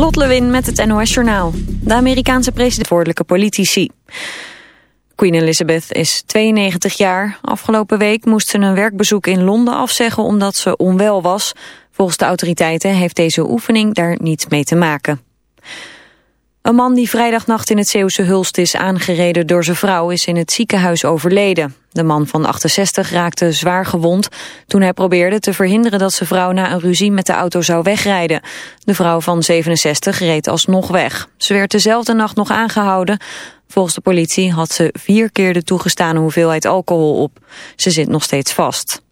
Lot Lewin met het NOS Journaal. De Amerikaanse president politici. Queen Elizabeth is 92 jaar. Afgelopen week moest ze een werkbezoek in Londen afzeggen omdat ze onwel was. Volgens de autoriteiten heeft deze oefening daar niets mee te maken. Een man die vrijdagnacht in het Zeeuwse Hulst is aangereden door zijn vrouw is in het ziekenhuis overleden. De man van 68 raakte zwaar gewond toen hij probeerde te verhinderen dat zijn vrouw na een ruzie met de auto zou wegrijden. De vrouw van 67 reed alsnog weg. Ze werd dezelfde nacht nog aangehouden. Volgens de politie had ze vier keer de toegestane hoeveelheid alcohol op. Ze zit nog steeds vast.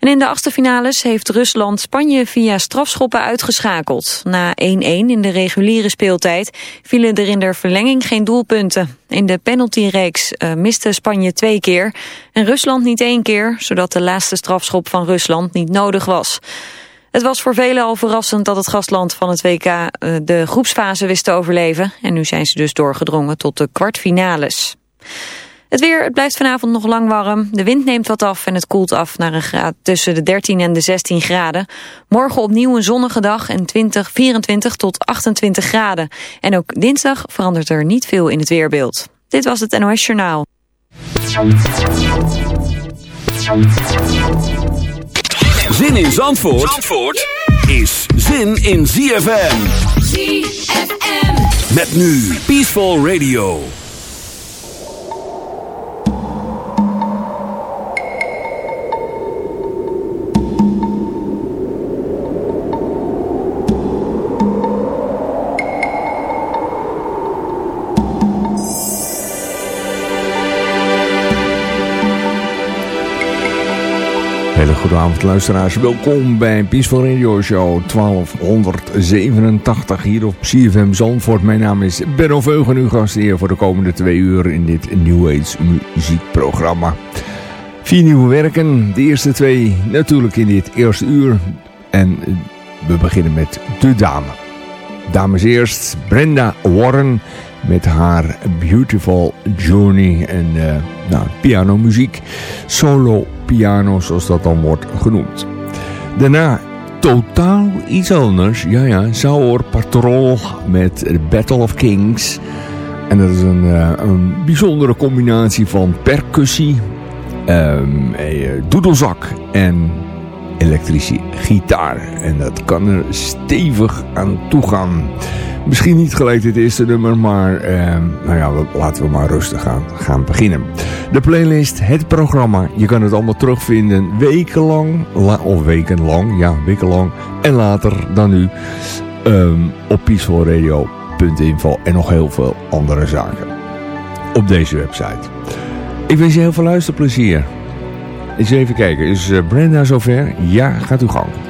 En in de achtste finales heeft Rusland Spanje via strafschoppen uitgeschakeld. Na 1-1 in de reguliere speeltijd vielen er in de verlenging geen doelpunten. In de penaltyreeks uh, miste Spanje twee keer en Rusland niet één keer... zodat de laatste strafschop van Rusland niet nodig was. Het was voor velen al verrassend dat het gastland van het WK uh, de groepsfase wist te overleven. En nu zijn ze dus doorgedrongen tot de kwartfinales. Het weer, het blijft vanavond nog lang warm. De wind neemt wat af en het koelt af naar een graad tussen de 13 en de 16 graden. Morgen opnieuw een zonnige dag en 20, 24 tot 28 graden. En ook dinsdag verandert er niet veel in het weerbeeld. Dit was het NOS Journaal. Zin in Zandvoort, Zandvoort is zin in ZFM. ZFM. Met nu Peaceful Radio. Hele goede avond luisteraars, welkom bij Peaceful Radio Show 1287 hier op CFM Zandvoort. Mijn naam is Benno Veugen, uw gastheer voor de komende twee uur in dit New Age muziekprogramma. Vier nieuwe werken, de eerste twee natuurlijk in dit eerste uur en we beginnen met De Dame. Dames eerst, Brenda Warren met haar Beautiful Journey en uh, nou, pianomuziek, solo piano zoals dat dan wordt genoemd. Daarna totaal iets anders, ja ja, Saur Patrol met Battle of Kings. En dat is een, uh, een bijzondere combinatie van percussie, um, doedelzak en elektrische gitaar. En dat kan er stevig aan toe gaan. Misschien niet gelijk dit eerste nummer, maar eh, nou ja, laten we maar rustig gaan, gaan beginnen. De playlist, het programma, je kan het allemaal terugvinden wekenlang, of wekenlang, ja, wekenlang. En later dan nu um, op peacefulradio.info en nog heel veel andere zaken op deze website. Ik wens je heel veel luisterplezier. Eens even kijken, is Brenda zover? Ja, gaat uw gang.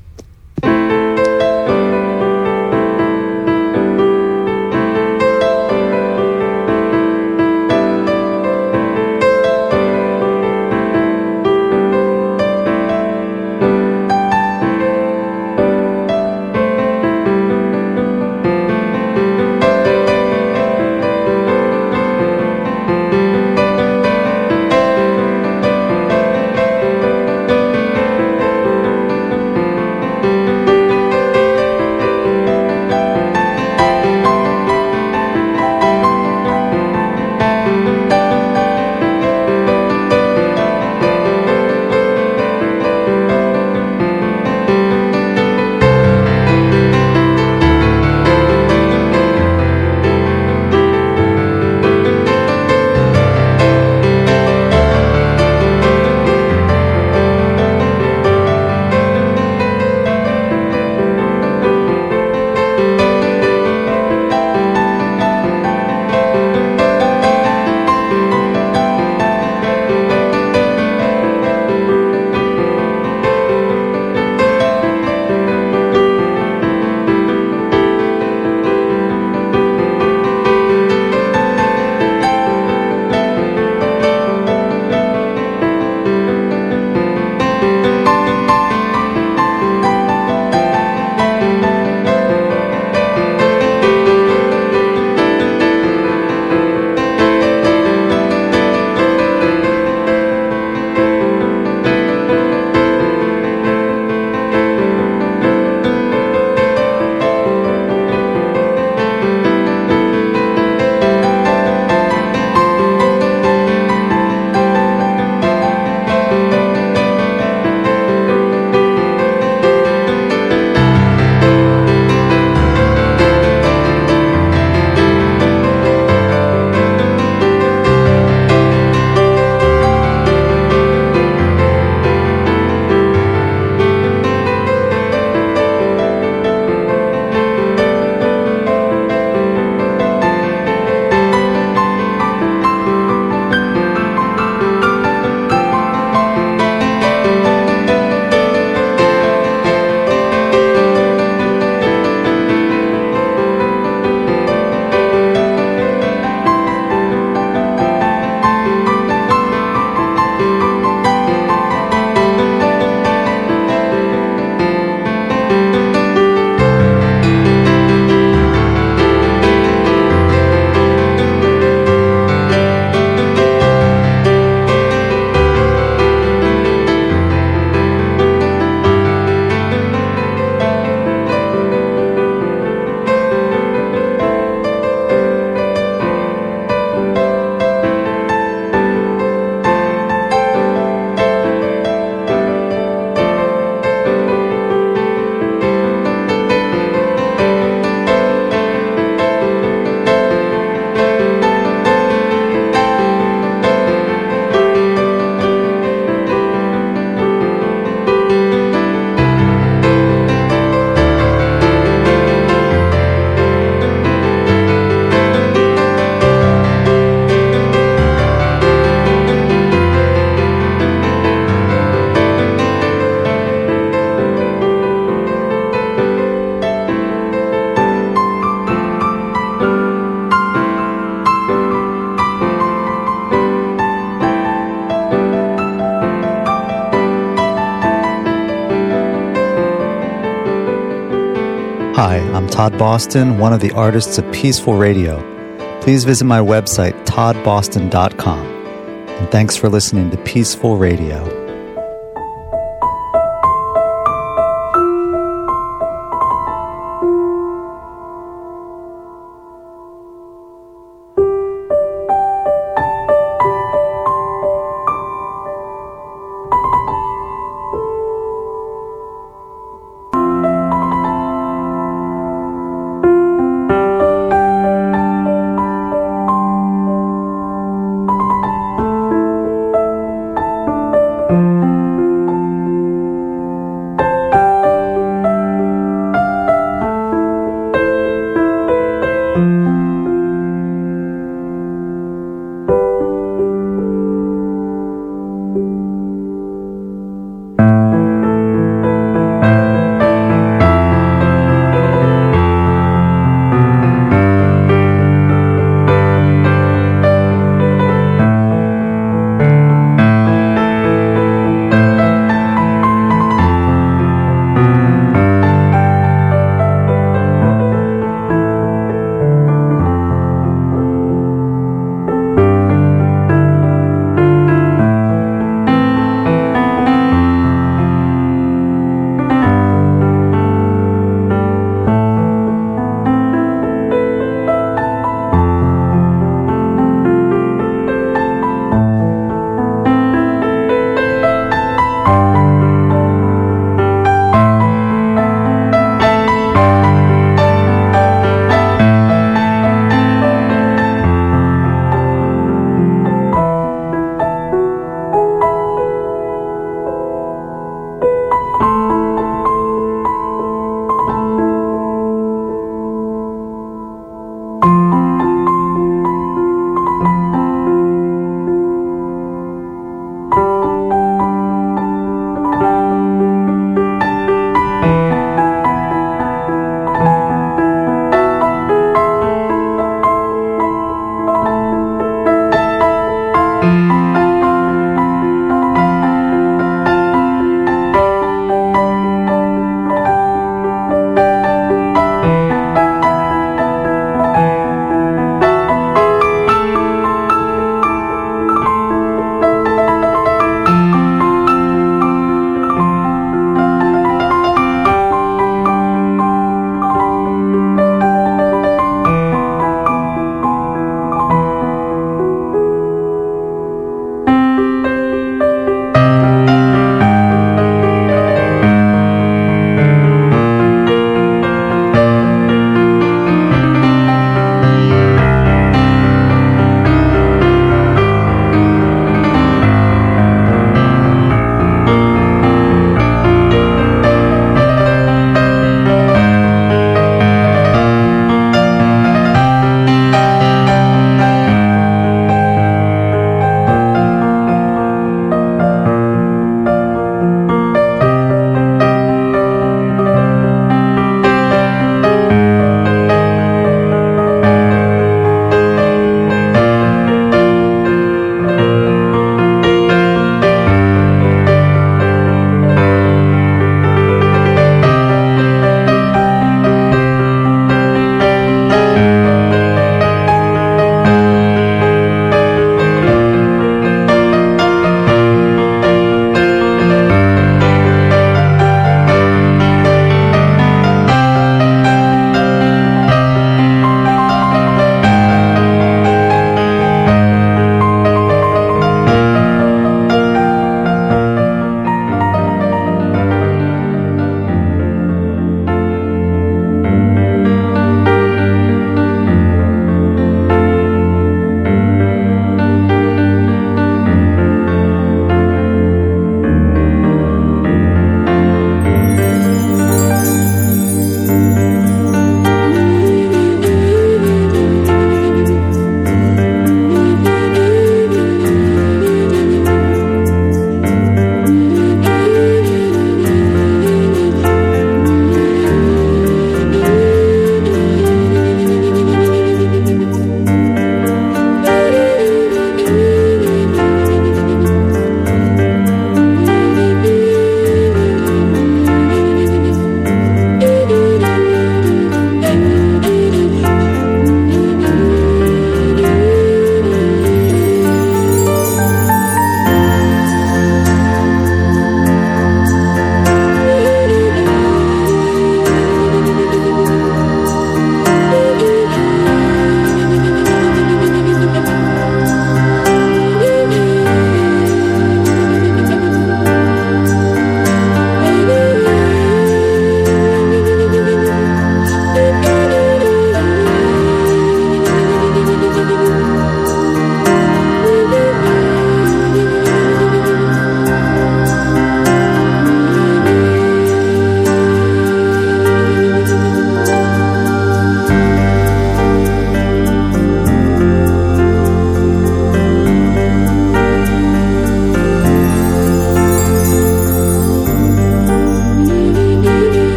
Todd Boston, one of the artists of Peaceful Radio. Please visit my website, toddboston.com. And thanks for listening to Peaceful Radio.